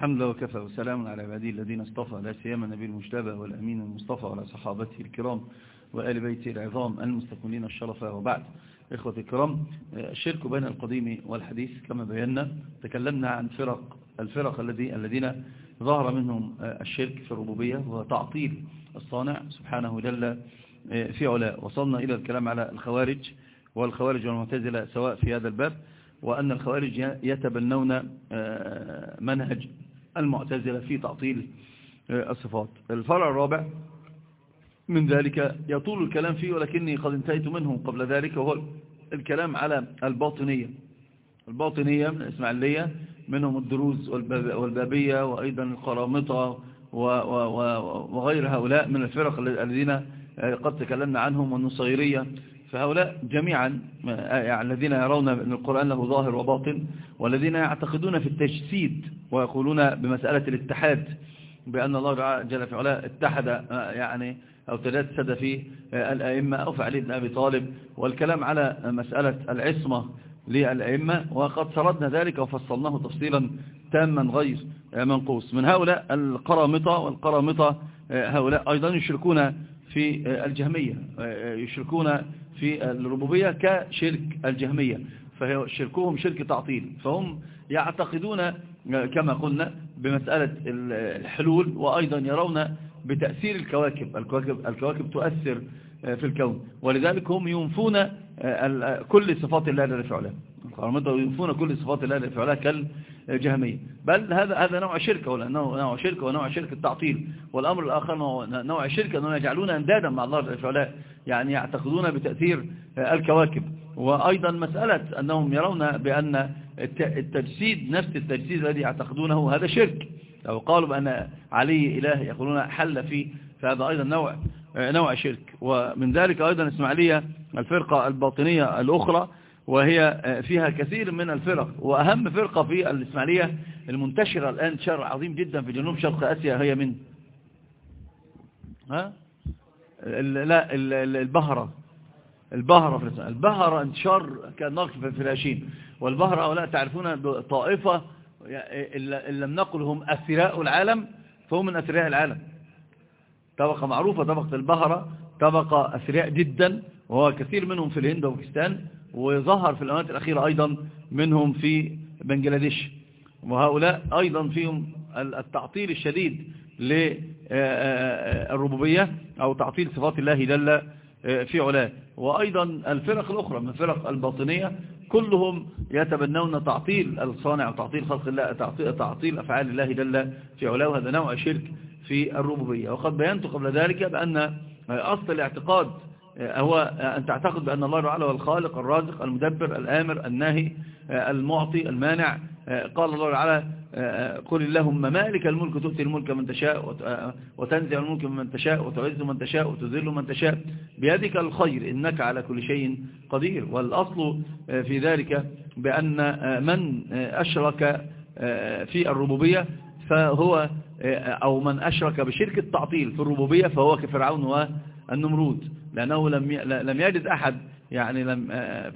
الحمد لله وكفى وسلام على عباده الذين اصطفى لا سيما النبي المجتبى والأمين المصطفى وعلى صحابته الكرام وآل بيته العظام المستكملين الشرف وبعد. إخوة الكرام الشرك بين القديم والحديث كما بينا تكلمنا عن فرق الفرق الذي الذين ظهر منهم الشرك في الربوبية وتعطيل الصانع سبحانه جل في علاء وصلنا إلى الكلام على الخوارج والخوارج والمعتزلة سواء في هذا الباب وأن الخوارج يتبنون منهج المعتزلة في تعطيل الصفات. الفرع الرابع من ذلك يطول الكلام فيه ولكني قد انتهيت منه قبل ذلك وهو الكلام على الباطنية. الباطنية من الإسماعيلية منهم الدروز والبابية وأيضا القرامطة وغير هؤلاء من الفرق الذين قد تكلمنا عنهم والنصيرية. فهؤلاء جميعا الذين يرون أن القرآن له ظاهر وباطن والذين يعتقدون في التجسيد ويقولون بمسألة الاتحاد بأن الله جل في علاء اتحد يعني أو تجسد في الأئمة أو في علي بن أبي طالب والكلام على مسألة العصمة للأئمة وقد سردنا ذلك وفصلناه تفصيلا تاما غير منقوص. من هؤلاء القرامطة والقرامطة هؤلاء أيضا يشركون في الجهمية يشركون في الربوبية كشرك الجهمية فشركهم شرك تعطيل فهم يعتقدون كما قلنا بمسألة الحلول وأيضا يرون بتأثير الكواكب. الكواكب, الكواكب تؤثر في الكون. ولذلك هم ينفون كل صفات الله علاه. القرامطة ينفون كل صفات الله في علاه كالجهمية. بل هذا هذا نوع شركة ولأنه نوع شركة ونوع شرك التعطيل. والأمر الآخر نوع شركة أنهم يجعلون أندادا مع الله في علاه. يعني يعتقدون بتأثير الكواكب. وأيضا مسألة أنهم يرون بأن التجسيد نفس التجسيد الذي يعتقدونه هذا شرك. لو قالوا بأن علي إله يقولون حل فيه فهذا أيضا نوع نوع شرك. ومن ذلك أيضا إسماعيلية الفرقة الباطنية الأخرى وهي فيها كثير من الفرق. وأهم فرقة في الإسماعيلية المنتشرة الآن شر عظيم جدا في جنوب شرق آسيا هي من؟ ها؟ لا البهرة. البهرة في الإسماعيلية. البهرة انتشار كالنقش في الفلاشين. والبهرة هؤلاء تعرفون طائفة إن لم نقل هم أثراء العالم فهم من أثراء العالم. طبقة معروفة طبقة البهرة طبقة أثرياء جدا وهو كثير منهم في الهند وباكستان وظهر في الأمانات الأخيرة أيضا منهم في بنجلاديش. وهؤلاء أيضا فيهم التعطيل الشديد للربوبية أو تعطيل صفات الله جل في علاه. وأيضا الفرق الأخرى من الفرق الباطنية كلهم يتبنون تعطيل الصانع وتعطيل خلق الله تعطيل, أفعال الله جل في علاه. وهذا نوع شرك في الربوبية. وقد بينت قبل ذلك بأن أصل الاعتقاد هو أن تعتقد بأن الله تعالى هو الخالق الرازق المدبر الآمر الناهي المعطي المانع. قال الله تعالى قل اللهم مالك الملك تؤتي الملك من تشاء وتنزع الملك من تشاء وتعز من تشاء وتذل من تشاء. بيدك الخير إنك على كل شيء قدير. والأصل في ذلك بأن من أشرك في الربوبية فهو أو من أشرك بشرك التعطيل في الربوبية فهو كفرعون والنمرود. لأنه لم لم يجد أحد يعني لم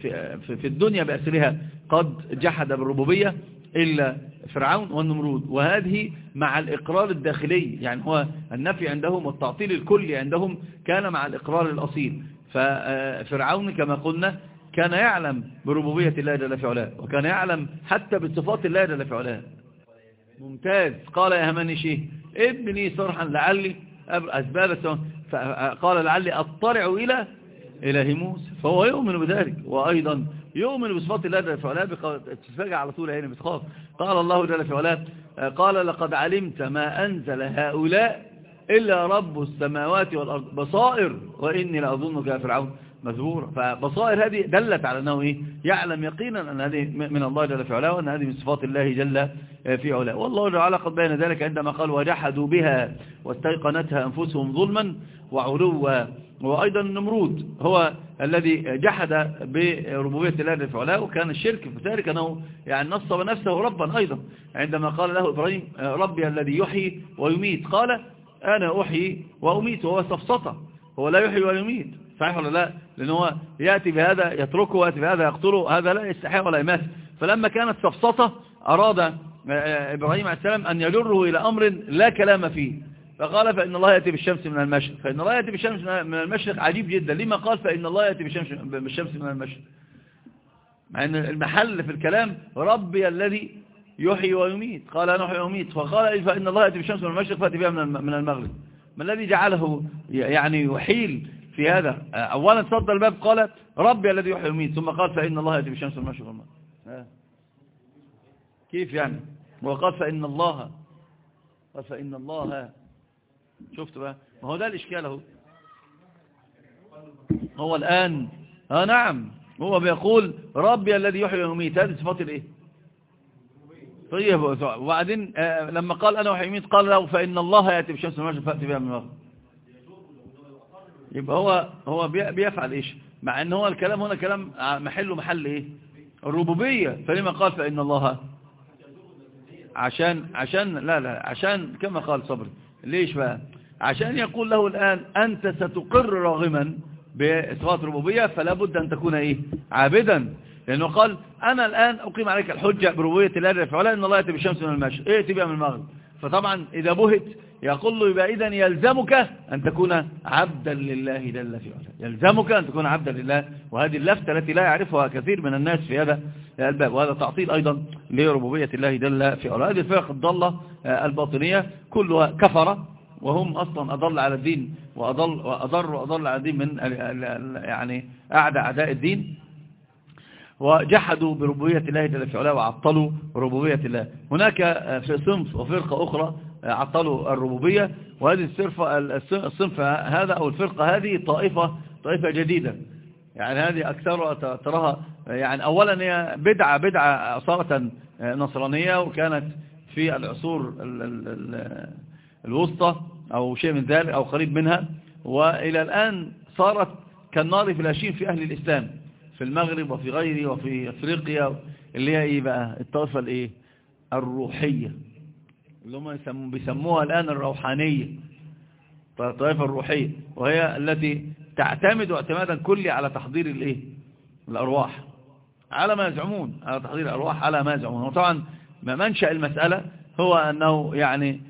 في في الدنيا بأسرها قد جحد بالربوبية إلا فرعون والنمرود. وهذه مع الإقرار الداخلي يعني هو النفي عندهم والتعطيل الكلي عندهم كان مع الإقرار الأصيل. ففرعون كما قلنا كان يعلم بربوبية الله جل في علاه وكان يعلم حتى بصفات الله جل في علاه. ممتاز. قال يا هماني شيء ابني صرحا لعلي أسباب فقال لعلي أطلع إلى إله موسى فهو يؤمن بذلك. وأيضا يؤمن بصفات الله جل في علاه على طول هنا بتخاف. قال الله جل في علاه قال لقد علمت ما أنزل هؤلاء إلا رب السماوات والأرض. بصائر وإني لأظنك يا فرعون مذبورة فبصائر هذه دلت على أنه إيه؟ يعلم يقينا أن هذه من الله جل في علاه وأن هذه من صفات الله جل في علاه. والله تعالى قد بين ذلك عندما قال وجحدوا بها واستيقنتها أنفسهم ظلما وعلوا. وأيضا النمرود هو الذي جحد بربوبية الله جل في علاه وكان الشرك في ذلك أنه يعني نصب نفسه ربا أيضا. عندما قال له إبراهيم ربي الذي يحيي ويميت. قال أنا أحيي وأميت وهو سفسطة هو لا يحيي ويميت صحيح ولا لا؟ لأن هو يأتي بهذا يتركه ويأتي بهذا يقتله. هذا لا يستحيى ولا يمات. فلما كانت سفسطة أراد إبراهيم عليه السلام أن يجره إلى أمر لا كلام فيه. فقال فإن الله يأتي بالشمس من المشرق. فإن الله يأتي بالشمس من المشرق عجيب جدا. لما قال فإن الله يأتي بالشمس من المشرق؟ مع أن المحل في الكلام ربي الذي يحيي ويميت. قال أنا أحيي ويميت فقال فإن الله يأتي بالشمس من المشرق فأتي بها من المغرب. ما الذي جعله يعني يحيل في هذا؟ أولا تصدى الباب قال ربي الذي يحيي ويميت. ثم قال فإن الله يأتي بالشمس من المشرق والمغرب كيف يعني؟ وقال فإن الله قال فإن الله. شفت بقى؟ ما هو ده الإشكال أهو. هو الآن. آه نعم. هو بيقول ربي الذي يحيي ويميت. هذه صفات الإيه؟ طيب وبعدين آه لما قال أنا وحي ويميت قال له فإن الله يأتي بشمس المشرق فأتي بها من المغرب. يبقى هو هو بيفعل إيش؟ مع إن هو الكلام هنا كلام محله محل إيه؟ الربوبية. فلما قال فإن الله عشان عشان لا لا عشان كما قال صبري. ليش بقى؟ عشان يقول له الآن أنت ستقر راغما بإثبات ربوبية فلا بد أن تكون إيه؟ عابدا. لأنه قال أنا الآن أقيم عليك الحجة بربوبية الله فعلا إن الله يأتي بالشمس من المشرق. إيه تبقى من المغرب؟ فطبعا إذا بهت يقول له يبقى إذن يلزمك أن تكون عبدا لله جل في علا يلزمك أن تكون عبدا لله وهذه اللفتة التي لا يعرفها كثير من الناس في هذا الباب وهذا تعطيل أيضا لربوبية الله جل في علا هذه الفرق الضالة آه، الباطنية كلها كفرة وهم أصلا أضل على الدين وأضل وأضر وأضل على الدين من يعني أعدى أعداء الدين. وجحدوا بربوبية الله جل في علاه وعطلوا ربوبية الله. هناك في صنف وفرقة أخرى عطلوا الربوبية وهذه الصنف هذا أو الفرقة هذه طائفة طائفة جديدة. يعني هذه أكثر تراها يعني أولا هي بدعة بدعة صارت نصرانية وكانت في العصور الوسطى أو شيء من ذلك أو قريب منها. وإلى الآن صارت كالنار في الهشيم في أهل الإسلام. في المغرب وفي غيره وفي أفريقيا اللي هي إيه بقى؟ الطائفة الإيه؟ الروحية اللي هم بيسموها الآن الروحانية الطائفة الروحية وهي التي تعتمد اعتمادا كلي على تحضير الإيه؟ الأرواح على ما يزعمون على تحضير الأرواح على ما يزعمون. وطبعا منشأ المسألة هو أنه يعني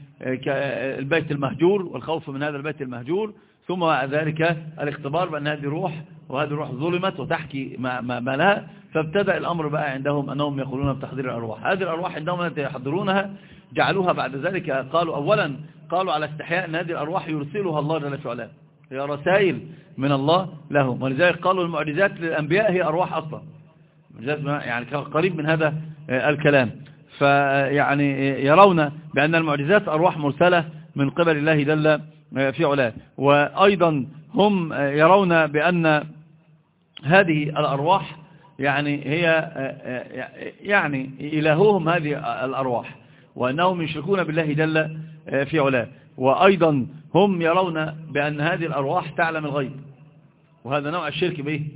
البيت المهجور والخوف من هذا البيت المهجور ثم بعد ذلك الاختبار بأن هذه روح وهذه الروح ظلمت وتحكي ما, ما, ما لها فابتدأ الأمر بقى عندهم أنهم يقولون بتحضير الأرواح. هذه الأرواح عندهم التي يحضرونها جعلوها بعد ذلك قالوا أولا قالوا على استحياء أن هذه الأرواح يرسلها الله جل وعلا. هي رسائل من الله لهم. ولذلك قالوا المعجزات للأنبياء هي أرواح أصلا. يعني قريب من هذا الكلام. فيعني يرون بأن المعجزات أرواح مرسلة من قبل الله جل في علاه. وأيضا هم يرون بأن هذه الأرواح يعني هي يعني إلههم هذه الأرواح. وأنهم يشركون بالله جل في علاه. وأيضا هم يرون بأن هذه الأرواح تعلم الغيب. وهذا نوع الشرك به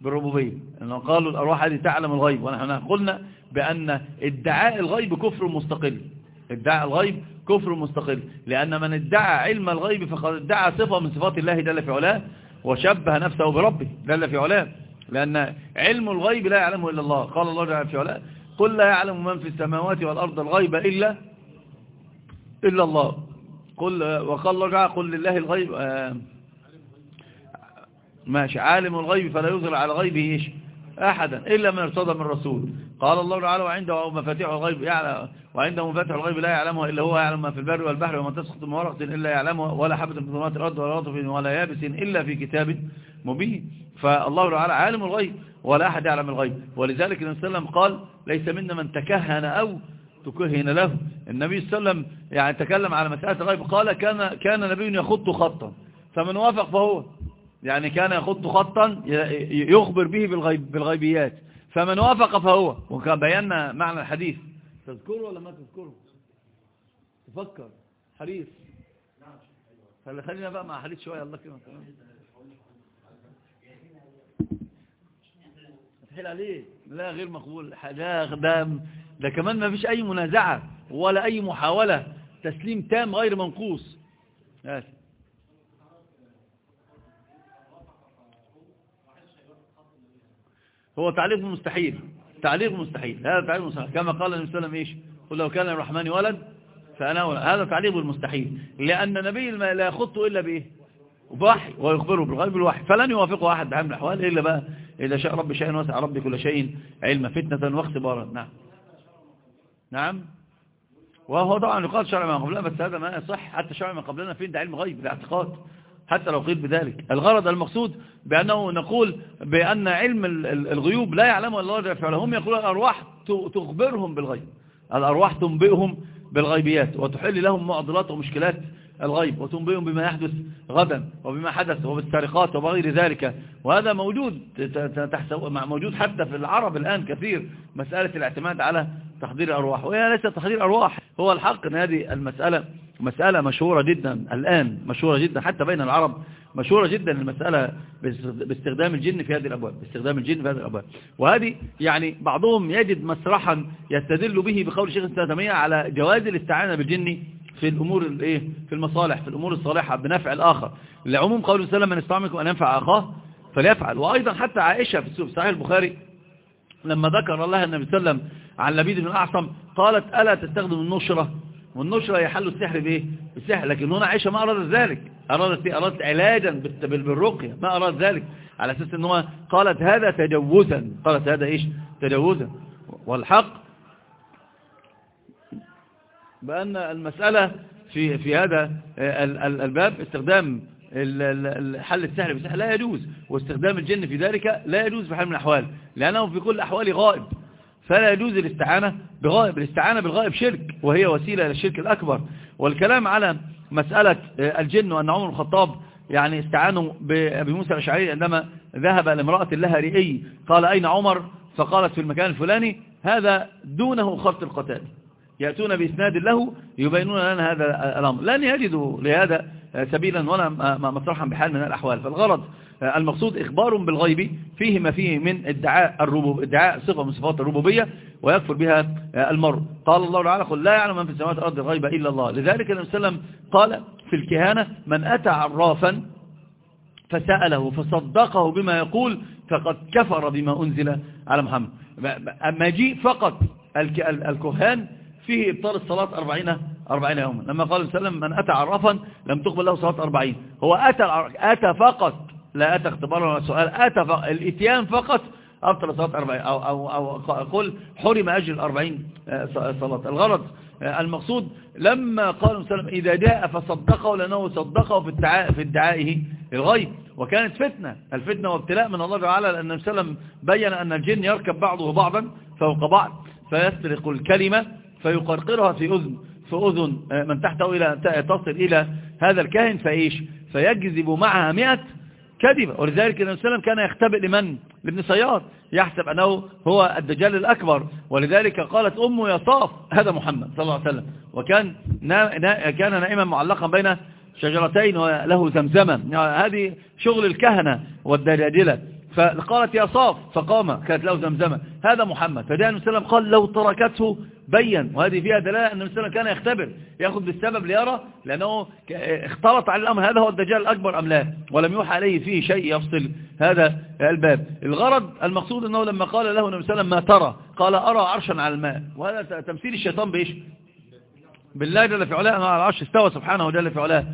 بالربوبية. أنه قالوا الأرواح هذه تعلم الغيب. ونحن قلنا بأن ادعاء الغيب كفر مستقل. ادعاء الغيب كفر مستقل. لأن من ادعى علم الغيب فقد ادعى صفة من صفات الله جل في علاه وشبه نفسه بربه جل في علاه. لأن علم الغيب لا يعلمه إلا الله. قال الله جل في علاه قل لا يعلم من في السماوات والأرض الغيب إلا إلا الله. قل وقال الله جل قل لله الغيب. آه ماشي. عالم الغيب فلا يظهر على غيبه إيش؟ أحدا إلا من ارتضى من رسول. قال الله تعالى وعنده مفاتيح الغيب يعلم وعنده مفاتيح الغيب لا يعلمها إلا هو يعلم ما في البر والبحر وما تسقط من ورقة إلا يعلمها ولا حبة في ظلمات الأرض ولا رطب ولا يابس إلا في كتاب مبين. فالله تعالى عالم الغيب ولا أحد يعلم الغيب. ولذلك النبي صلى الله عليه وسلم قال ليس منا من تكهن أو تكهن له. النبي صلى الله عليه وسلم يعني تكلم على مسألة الغيب قال كان كان نبي يخط خطا. فمن وافق فهو يعني كان يخط خطا يخبر به بالغيب بالغيبيات. فمن وافق فهو. وكان بينا معنى الحديث. تذكره ولا ما تذكره؟ تفكر. حديث خلي خلينا بقى مع حديث شوية الله كما تحيل عليه. لا غير مقبول. ده, ده, ده كمان ما فيش أي منازعة ولا أي محاولة. تسليم تام غير منقوص. آسف هو تعليق مستحيل تعليق مستحيل هذا تعليق مستحيل. كما قال النبي صلى الله عليه وسلم إيش؟ قل لو كان الرحمن ولد فأنا ولد. هذا تعليق المستحيل لأن النبي لا يخطه إلا بإيه؟ بوحي ويخبره بالغيب بالوحي فلن يوافقه أحد بعمل الأحوال إلا بقى إذا شاء رب شيء وسع رب كل شيء علم فتنة واختبارا. نعم. نعم. وهو طبعا يقال شرع ما قبلنا بس هذا ما يصح. حتى شرع ما قبلنا فين ده علم غيب الاعتقاد. حتى لو قيل بذلك. الغرض المقصود بأنه نقول بأن علم الغيوب لا يعلمه الله جل وعلا. هم يقولون الأرواح تخبرهم بالغيب. الأرواح تنبئهم بالغيبيات وتحل لهم معضلات ومشكلات الغيب وتنبئهم بما يحدث غدا وبما حدث وبالسرقات وبغير ذلك. وهذا موجود موجود حتى في العرب الآن كثير. مسألة الاعتماد على تحضير الأرواح. وهي ليست تحضير أرواح هو الحق أن هذه المسألة مسألة مشهورة جدا الآن مشهورة جدا حتى بين العرب مشهورة جدا المسألة باستخدام الجن في هذه الأبواب باستخدام الجن في هذه الأبواب. وهذه يعني بعضهم يجد مسرحا يستدل به بقول الشيخ السلامية على جواز الاستعانة بالجن في الأمور الايه في المصالح في الأمور الصالحة بنفع الآخر. لعموم قول السلام من استعملكم أن ينفع أخاه فليفعل. وأيضا حتى عائشة في صحيح البخاري لما ذكر الله النبي صلى الله عليه وسلم عن لبيد بن أعصم قالت ألا تستخدم النشرة؟ والنشرة يحل السحر بإيه؟ بالسحر لكن هنا عائشة ما أرادت ذلك. أرادت, إيه؟ أرادت علاجا بالرقية ما أرادت ذلك. على أساس أنه قالت هذا تجوزا. قالت هذا إيش؟ تجوزا. والحق بأن المسألة في في هذا الباب استخدام حل السحر بالسحر لا يجوز واستخدام الجن في ذلك لا يجوز في حال من الأحوال لأنه في كل الأحوال غائب فلا يجوز الاستعانة بغائب الاستعانة بالغائب شرك وهي وسيلة للشرك الأكبر. والكلام على مسألة الجن وأن عمر الخطاب يعني استعانوا بأبي موسى الأشعري عندما ذهب لامرأة لها رئي قال أين عمر؟ فقالت في المكان الفلاني هذا دونه خط القتال يأتون بإسناد له يبينون لنا هذا الأمر. لن يجدوا لهذا سبيلا ولا مطرحا بحال من الأحوال. فالغرض المقصود إخبار بالغيب فيه ما فيه من ادعاء الربوب ادعاء صفة من صفات الربوبية ويكفر بها المرء. قال الله تعالى قل لا يعلم من في السماوات والأرض الغيب إلا الله. لذلك النبي صلى الله عليه وسلم قال في الكهانة من أتى عرافا فسأله فصدقه بما يقول فقد كفر بما أنزل على محمد. مجيء فقط الكهان فيه إبطال الصلاة أربعين, أربعين يوما. لما قال وسلم من أتى عرفا لم تقبل له صلاة أربعين. هو أتى, أتى فقط. لا أتى اختبارا ولا سؤال. أتى فقط الإتيان فقط. أبطل صلاة أربعين. أو, أو, أو قل حرم أجل الأربعين آه، صلاة. الغرض آه، المقصود لما قال وسلم إذا جاء فصدقه لأنه صدقه في ادعاء في ادعائه الغيب. وكانت فتنة. الفتنة وابتلاء من الله تعالى لأن وسلم بين أن الجن يركب بعضه بعضا فوق بعض. فيسرق الكلمة فيقرقرها في أذن في أذن آه، من تحته إلى تصل إلى هذا الكاهن فإيش؟ فيجذب معها مئة كذبة. ولذلك النبي صلى الله عليه وسلم كان يختبئ لمن؟ لابن صياد. يحسب أنه هو الدجال الأكبر. ولذلك قالت أمه يصاف هذا محمد صلى الله عليه وسلم. وكان نا كان نائما معلقا بين شجرتين وله زمزمة. هذه شغل الكهنة والدجاجلة. فقالت يا صاف فقام كانت له زمزمة. هذا محمد. فجاء النبي صلى الله عليه وسلم قال لو تركته بين وهذه فيها دلالة أن النبي صلى الله عليه وسلم كان يختبر يأخذ بالسبب ليرى لأنه اختلط على الأمر هذا هو الدجال الأكبر أم لا؟ ولم يوحى عليه فيه شيء يفصل هذا الباب. الغرض المقصود أنه لما قال له النبي صلى الله عليه وسلم ما ترى؟ قال أرى عرشا على الماء. وهذا تمثيل الشيطان بإيش؟ بالله جل في علاه على العرش استوى سبحانه جل في علاه.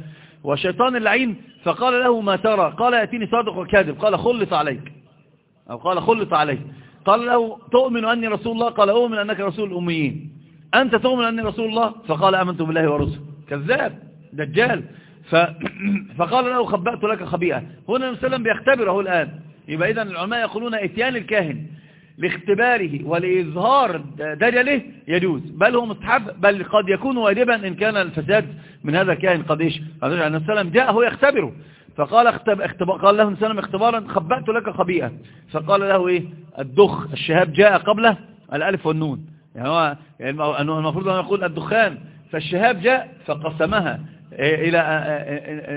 والشيطان اللعين فقال له ما ترى؟ قال يأتيني صادق وكاذب. قال خلط عليك. أو قال خلط عليك. قال له تؤمن أني رسول الله؟ قال أؤمن أنك رسول الأميين. أنت تؤمن أني رسول الله؟ فقال أمنت بالله ورسله. كذاب دجال. ف... فقال له خبأت لك خبيئة. هنا النبي بيختبره الآن. يبقى إذن العلماء يقولون إتيان الكاهن. لاختباره ولإظهار دجله يجوز. بل هو مستحب بل قد يكون واجبا إن كان الفساد من هذا الكاهن قد إيش النبي صلى جاء هو يختبره. فقال اختب... اختبار قال له النبي اختبارا خبأت لك خبيئة فقال له إيه؟ الدخ الشهاب جاء قبله الألف والنون. يعني هو المفروض أن يقول الدخان. فالشهاب جاء فقسمها إلى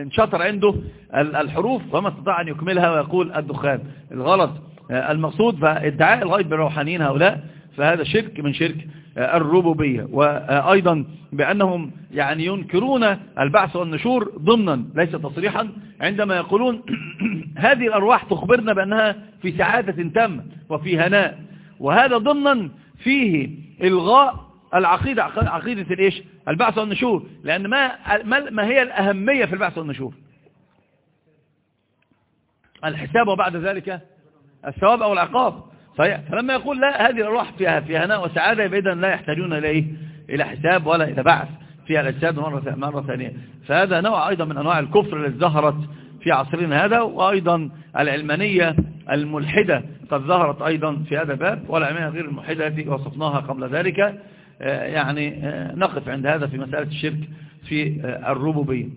انشطر عنده الحروف وما استطاع أن يكملها ويقول الدخان. الغلط المقصود فادعاء الغيب بالروحانيين هؤلاء فهذا شرك من شرك الربوبية. وأيضا بأنهم يعني ينكرون البعث والنشور ضمنا ليس تصريحا عندما يقولون هذه الأرواح تخبرنا بأنها في سعادة تامة وفي هناء. وهذا ضمنا فيه إلغاء العقيدة عقيدة الإيش؟ البعث والنشور. لأن ما, ما هي الأهمية في البعث والنشور؟ الحساب وبعد ذلك الثواب أو العقاب. فلما يقول لا هذه الأرواح فيها في هناء وسعادة يبقى لا يحتاجون إلى إيه؟ إلى حساب ولا إلى بعث. فيها الأجساد مرة, مرة ثانية. فهذا نوع أيضا من أنواع الكفر التي ظهرت في عصرنا هذا وأيضا العلمانية الملحدة قد ظهرت أيضا في هذا الباب والعلمانية غير الملحدة التي وصفناها قبل ذلك. آه، يعني آه، نقف عند هذا في مسألة الشرك في آه، الربوبية.